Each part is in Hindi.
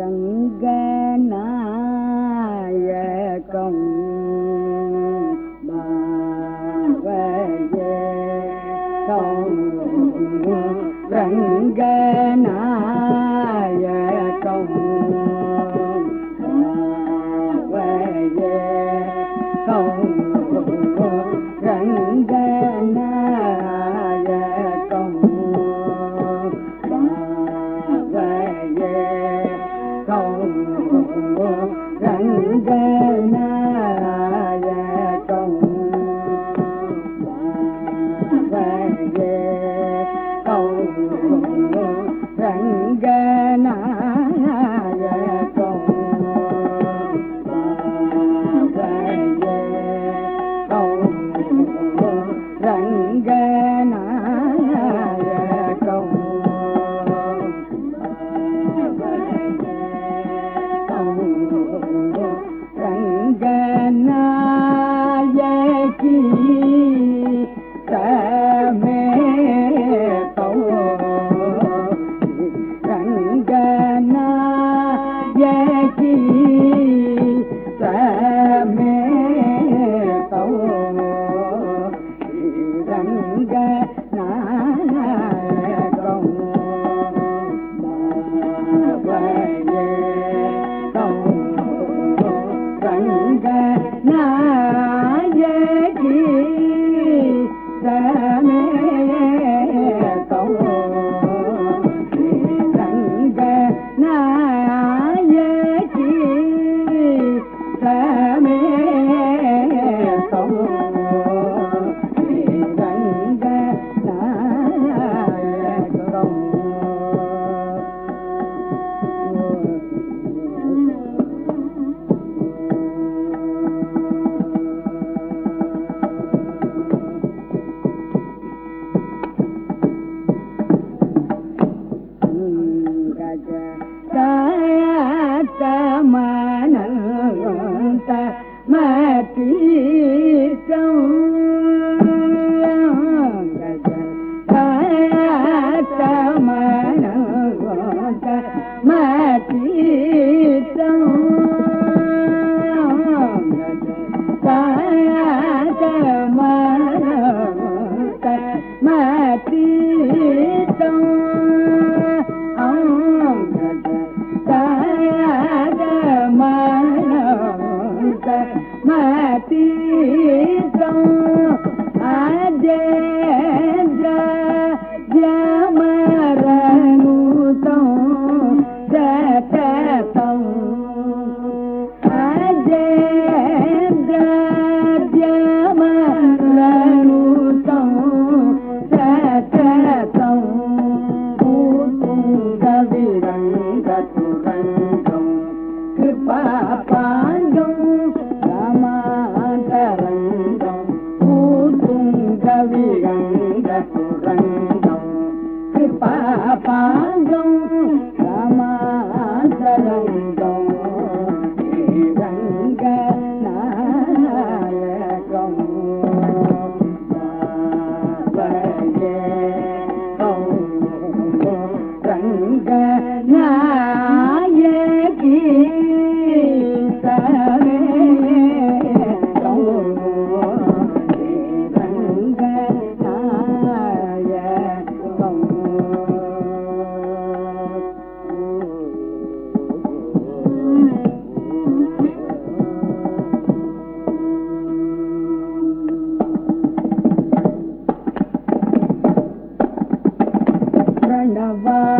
रङ्गनायकम्। मैं पीता ರಂಗ பிரணவா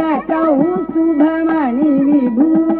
तिलकौ शुभमणि विभू।